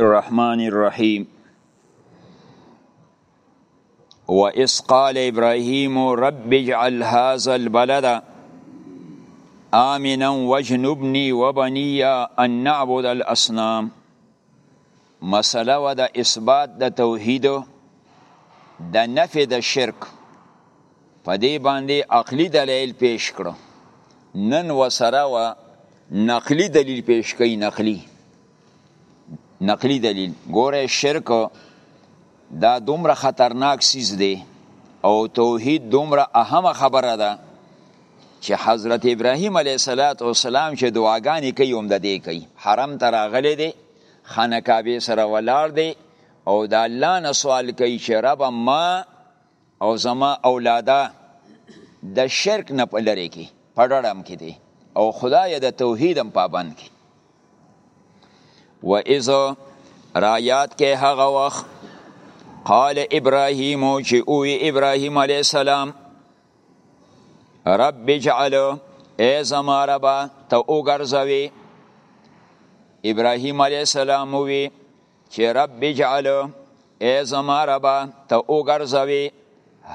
الرحمن الرحیم و اس قال ابراهیم رب اجعل هذا البلد آمنا وجنبنی وبنی ان نعبد الاصنام مسله و د اثبات د توحید د نفی د شرک په دې باندې عقلی دلایل پیش کړو نن وسره و نقلی دلیل پیش کوي نقلی نقلی دلیل ګوره شرک دا دومره خطرناک سیز دی او توحید دومره اهم خبره ده چې حضرت ابراهیم علیه السلام چې دعاګانې کوي هم د دې کوي حرم ته راغلی دی خانه کعبې سره ولاړ دی او د الله نه سوال کوي چې رب ما او زما اولاده د شرک نه په لری کی په ډړم کی دی او خدای د توحیدم پابند کی و اذ رایات کې هغه وخت قال ابراهیم چې او ابراهیم علی السلام رب اجعل ای زما رب ته وګرځوي ابراهیم علی السلام وی چې رب اجعل ای زما ربا ته وګرځوي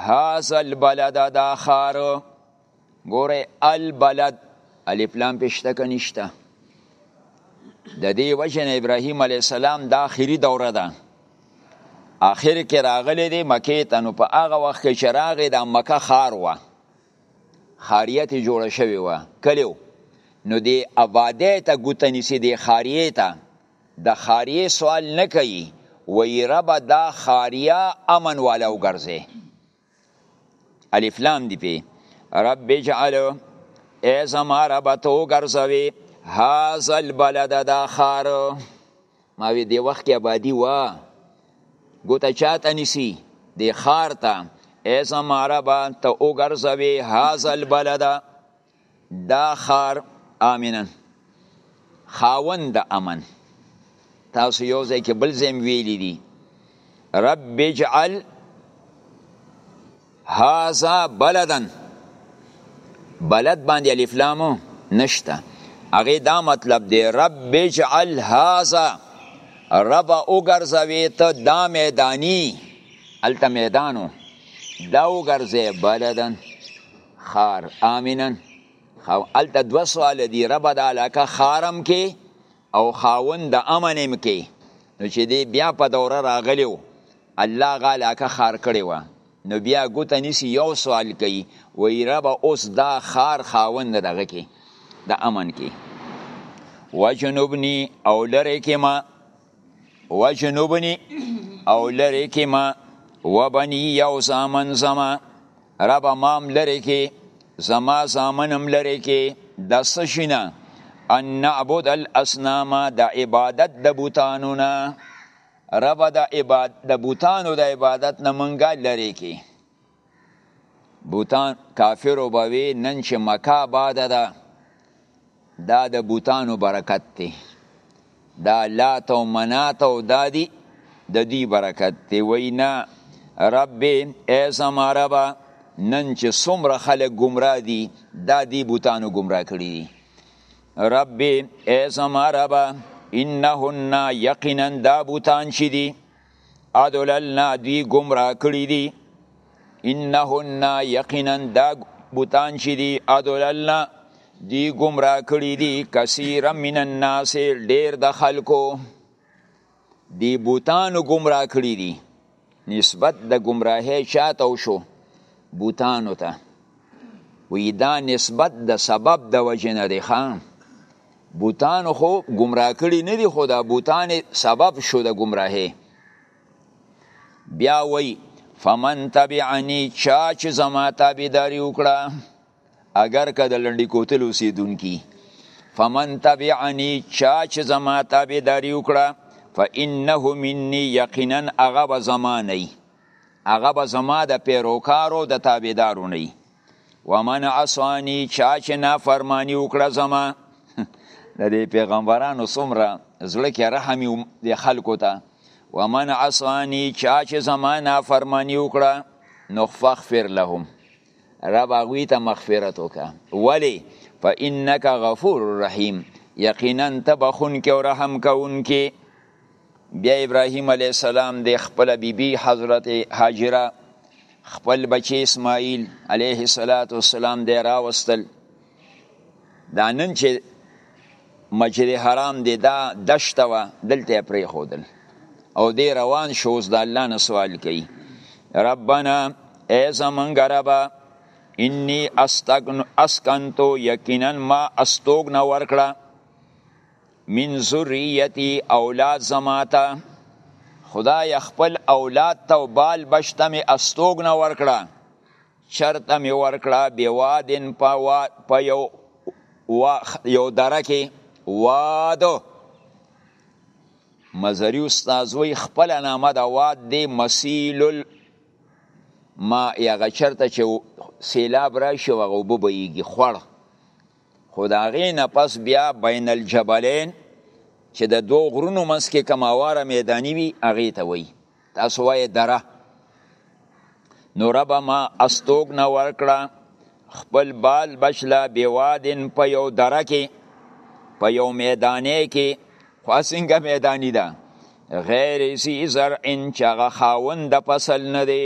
هاذا البلد دا خار ګوره البلد الف لام پښته کنيشته د دې وجه نه ابراهيم عليه السلام د آخري دوره ده آخر کې راغلي دي مکه ته نو په هغه وخت کې چې راغی د مکه خار و خاریت جوړه شوی و کلیو نو دی آباده ته ګوتنی سي دی خاریه ته د خاریه سوال نه کوي وی رب دا خاریه امن والا وګرځي الف لام دی پی رب اجعل ای زما رب تو وګرځوي هاذا البلد دا خار ما وی دی وخت آبادی وا ګوته چاته نسی دی خار ته ای زما رب ته وګرځوي هاذا البلد دا ښار آمنا خاوند د امن تاسو یو ځای کې بل ځای ویلي دي رب اجعل هذا بلدا بلد باندې الف لام نشته هغه دا مطلب دی رب اجعل هذا رب وګرځوي ته دا میدانی الته میدانو دا وګرځي بلدن خار امنن خو الته دو سوال دی رب د علاقه خارم کې او خاون د امنم کې نو چې دی بیا په دوره راغلیو الله غا علاقه خار کړی و نو بیا ګوته نیسی یو سوال کوي وی رب اوس دا خار خاون دغه کې د امن کې وجنوبنی او لره کې ما وجنوبنی او لره کې ما وبنی یو زامن زمان ربه مام لرې کې زما زامن هم لرې کې د څه شي نه ان نعبد الاصنام د عبادت د بوتانو نه رب د عبادت د بوتانو د عبادت نه منګه لري کې بوتان کافر وبوي نن چې مکه آباد ده دا د بوتانو برکت دی دا لات او منات او دا دی د دوی برکت دی وینا رب ای زما ربا نن چې څومره خلک گمراه دي دا دی بوتانو گمراه کړي دي رب ای زما ربا انهن یقینا دا بوتان چې دي ادللنا دوی گمراه کړي دي انهن یقینا دا بوتان چې دی ادللنا دی گمراه کړی دی کثیر من الناس ډیر د خلکو دی بوتانو گمراه کړی دی نسبت د گمراهی چاته وشو بوتانو ته وی دا نسبت د سبب د وجه نه دی خان بوتانو خو گمراه کړی نه دی خو دا بوتان سبب شو د گمراهی بیا وی فمن تبعنی چا چې زما تابعداري وکړه اگر که د لنډی کوتل اوسیدونکي فمن تبعنی چا چې زما تابعداري وکړه فانه مني یقینا هغه به زما نه هغه به زما د پیروکارو د تابعدارو نه ومن عصانی چا چې نافرمانی وکړه زما د دې پیغمبرانو څومره زړه کې رحم یو د خلکو ته ومن عصانی چا چې زما نافرمانی وکړه نو فغفر لهم رب هغوی ته مغفرت وکړه ولی فانک غفور رحیم یقینا ته بخونکې او رحم کوونکې بیا ابراهیم علیه السلام د خپل بیبي حضرت هاجره خپل بچی اسماعیل علیه السلام دی راوستل دا نن چې مسجد حرام دی دا دشته وه دلته یې پرېښودل او دی روان شو اوس د الله نه سوال کوي ربنا ای زمونږ ربه انی اسکنتو یقینا ما استوګنه ورکړه من ذریتی اولاد زما ته خدای خپل اولاد ته او بال بشته می استوګ نه ورکړه چرته می ورکړه بوادن په وا په یو وا یو درکه واد مزری استاد وی خپل نامه د واد دی مسیل ما یغه چرته چې سیلاب راشي وغه وبېږي خړ خو د هغې نه پس بیا بین الجبلین چې د دوو غرونو منځ کې کومه اواره میداني وي هغې ته وایي تاسو وایې دره نو ربه ما استوګنه ورکړه خپل بال بچله بېوادن په یو دره کې په یو میدانې کې خو څنګه میداني ده غیر سی زرعن چې هغه خاوند د فصل نه دی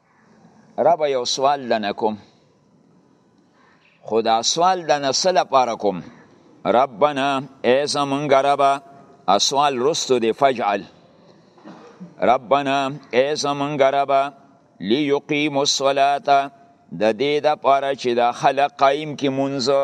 رب یو سوال دنه کوم خدا سوال دنه سل پاره کوم ربنا ای زمونږ ربا اسوال رستو دی فجعل ربنا ای زمونږ ربا ليقيم الصلاه د دې د پاره چې دا خلق قائم کی منځو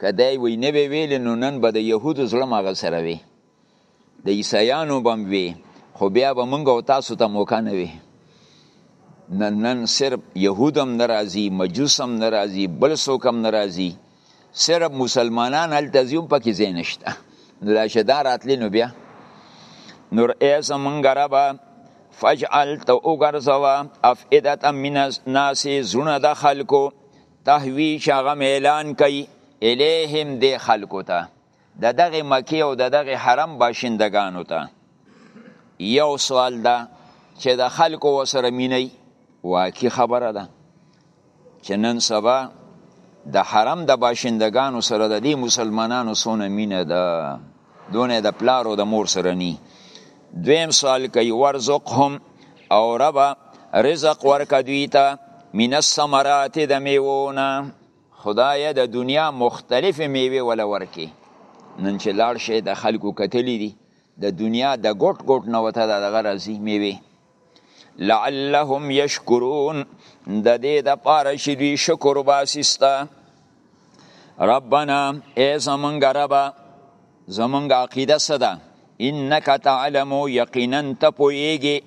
که دا یې وی نه وی ویلې نو نن به د یهودو زړه هم هغه سره وی د عیسایانو به هم وی خو بیا به موږ او تاسو ته موقع نه وی نن نن صرف یهود هم ناراضي مجوس هم ناراضي بل څوک هم ناراضي صرف مسلمانان هلته ځي هم پکې ځای نشته نو دا چې دا راتلې نو بیا نور ای زمونږ ربه فجعل ته وګرځوه افئدة من الناس زړونه د خلکو تهوی چې هغه میلان کوي الیهم دې خلکو ته د دغه مکې او د دغه حرم باشندګانو ته یو سوال ده چې د خلکو وسره مینی واقعي خبره ده چې نن سبا د حرم د باشندګانو سره د دې مسلمانانو سونه مینه ده دونه د پلار او د مور سره نی دویم سوال کوي ورزقهم او ربا رزق ورکا دوی ته من الثمرات د میوونه خدای د دنیا مختلف میوه ول ورکی نن چې لاړ شي د خلکو کتلی دي د دنیا د ګټ ګټ نه وته دغه راځي میوه لعلهم یشکرون د دې د پاره چې دوی شکر وباسيستا ربنا ای زمونږ ربا زمونږ عقیده صدا انک تعلم یقینا ته پویږي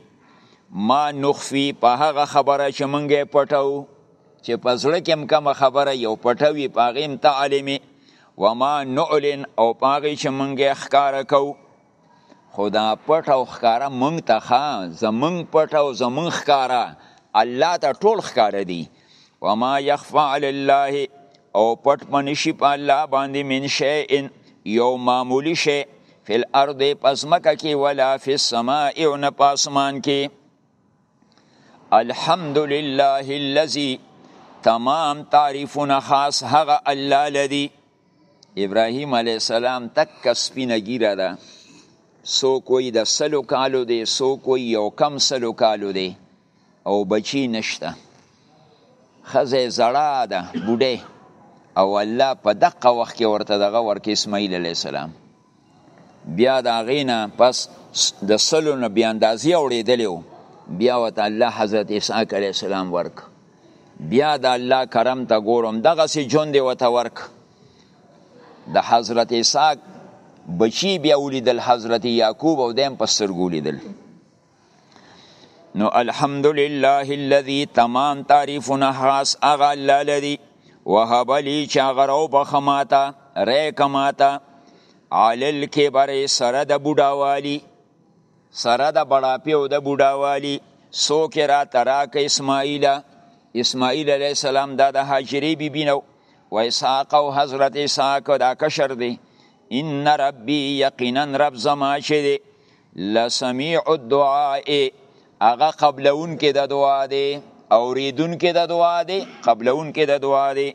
ما نخفي په هغه خبره چې مونږه پټو چې په زړه کې کوم خبره یو پټوي پاغیم تعلیمي وما نعلن او پاغي چې مونږه ښکارا کوو خدا پټ او ښکارا مونږ ته ښا زمونږ پټ او زمونږ ښکارا الله ته ټول ښکارا دي وما يخفى على الله او پټ پنشي په الله باندې من شيء یو معمولی شي فی الارض پسمکه کې ولا فی السماء او نه پاسمان کې الحمد لله الذي تمام تعریفونه خاص هغه الله لدی ابراهیم علیه السلام تک سپینه ګیره ده څوک وایي د سلو کالو دی څوک وایي یو کم سلو کالو دی او بچی نشته ښځه زړه ده بوډۍ او الله په دقه وخت کې ورته دغه ورکې اسماعیل علیه السلام بیا د هغې نه پس د سلو نه بیا اندازې اوړېدلی و بیا ورته الله حضرت اسحاق علیه السلام ورک بیا د الله کرم ته ګورم دغسې ژوند یې ورته ورک د حضرت اسحاق بچی بیا ولیدل حضرت یعقوب او دیم په سترګو ولیدل نو الحمدلله الذي تمام تعریفونه خاص هغه الله لري وهب لي چې هغه راوبخه ماته ریکه ماته علی الکبر سره د بوډاوالي سره د بړاپي او د بوډاوالي څوک یې راته راکه اسماعیله اسماعیل علیه السلام دا د هاجرې بیبي نه و اسحاق او حضرت اسحاق دا کشر دی ان ربي یقینا رب زما چې دی لسمیع الدعاء هغه قبلون کې د دعا دی اوریدون کې د دعا دی قبلون کې د دعا دی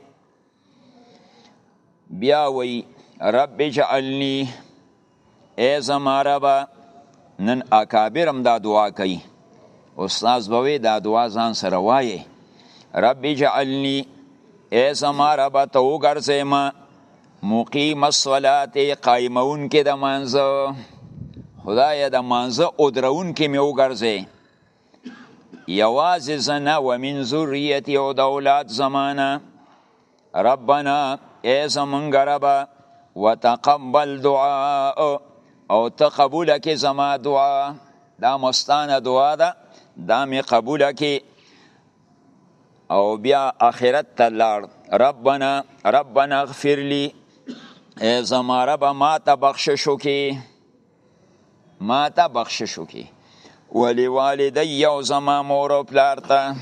بیا وی رب اجعلنی ای زما ربا نن اکابرم دا دعا کوي استاد بوي دا دعا ځان سره وایي رب اجعلنی ای زما ربا ته وګرځې ما مقیم الصلات قائمون کې د مانځه خدای د مانځه او درون کې مې وګرځي یوازې زنه و من ذریتی او د اولاد زمانه ربنا ای زمونږ ربه وتقبل دعا او ته قبول کې زما دعا دا مستانه دعا ده دا مې قبول کې او بیا اخرت ته لاړ ربنا ربنا اغفر لي ای زما رب ما ته بخشش وکي ما ته بخشش وکي ولی والدی او زما مور او پلار ته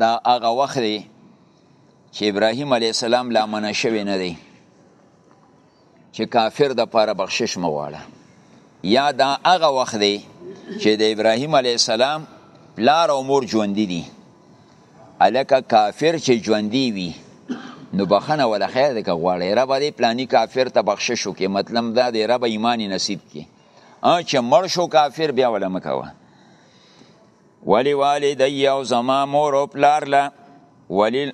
دا هغه وخت دی چې ابراهیم علیه السلام لا منع شوی نه دی چې کافر د پاره بخشش مواړه یا دا هغه وخت دی چې د ابراهیم علی السلام پلار او مور ژوندۍ دي الکه کافر چې ژوندۍ وي نو بخنه ولا خیر دې غواړي رب دې پلاني کافر ته بخشش وکي مطلب دا دې رب ایمان نصیب کړي ا چې مر شو کافر بیا ولا مکوه ولی والدی او زما مور او پلار لا ولی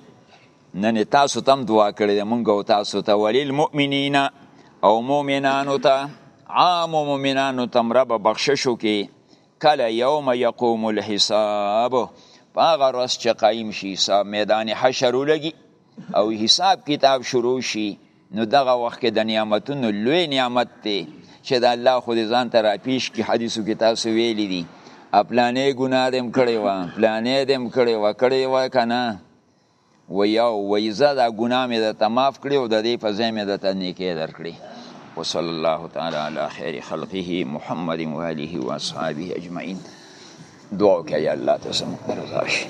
نن تاسو تم دعا کړی ده مونږ او تاسو ته ولی المؤمنین او مؤمنانو ته عام مؤمنانو تم رب بخششو کی کله یوم یقوم الحساب پاغه روز چې قایم شي حساب میدان حشر ولګي او حساب کتاب شروع شي نو دغه وخت کې د نعمتونو لوی نعمت دی چې د الله خو دې ځان ته راپیش کی حدیثو کې تاسو ویلي دي افلانې ګناه دې هم کړې وه افلانې دې هم کړې وه کړې وه که نه وی او وی زه دا ګناه مې درته معاف کړې او د دې په ځای مې درته نیکې درکړې وصلی الله تعالی علی خیر خلقه محمد و آله و اصحابه اجمعین دعا وکړه یا الله ته زموږ رضا شي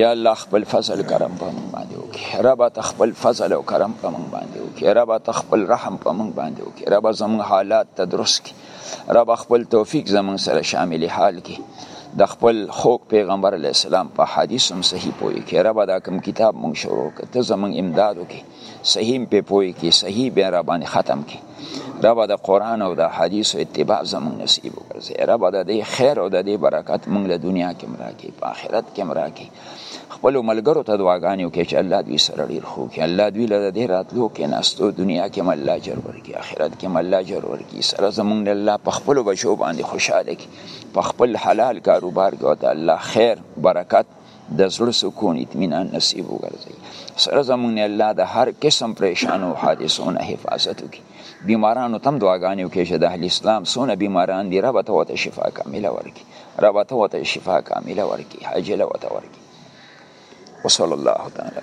یا الله خپل فضل کرم په موږ باندې وکړي رب ته خپل فضل او کرم په موږ باندې وکړي رب ته خپل رحم په موږ باندې وکړي رب زموږ حالات ته درست کړي رب خپل توفیق زمون سره شامل حال کې د خپل خوک پیغمبر علی السلام په حدیث هم صحیح پوي کې رب دا کوم کتاب مونږ شروع کړ ته زمون امداد وکي صحیح په پوي کې صحیح به را باندې ختم کې رب د قران او د حدیث اتباع زمون نصیب وکړي رب د دې خیر او د دې برکت مونږ له دنیا کې مراکې په آخرت کې مراکې خپل ملګرو ته دعاګانې وکړي چې الله دوی سره ډیر خو کې الله دوی له دې راتلو کې ناستو دنیا کې مله اجر ورکړي آخرت کې مله اجر ورکړي سره زمونږ الله په خپل بچو باندې خوشاله کړي په خپل حلال کاروبار کې وته الله خیر برکت د زړه سکون اطمینان نصیب وګرځي سره زمونږ الله د هر قسم پریشانو حادثو نه حفاظت وکړي بیمارانو تم دعاګانې وکړي چې د اهل اسلام سونه بیماران دي رب ته وته شفا کامله ورکړي رب ته وته شفا کامله ورکړي عاجله وته ورکړي وصلی الله تعالی